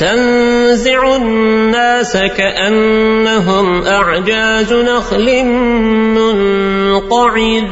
تنزع الناس كأنهم أعجاز نخل منقعد.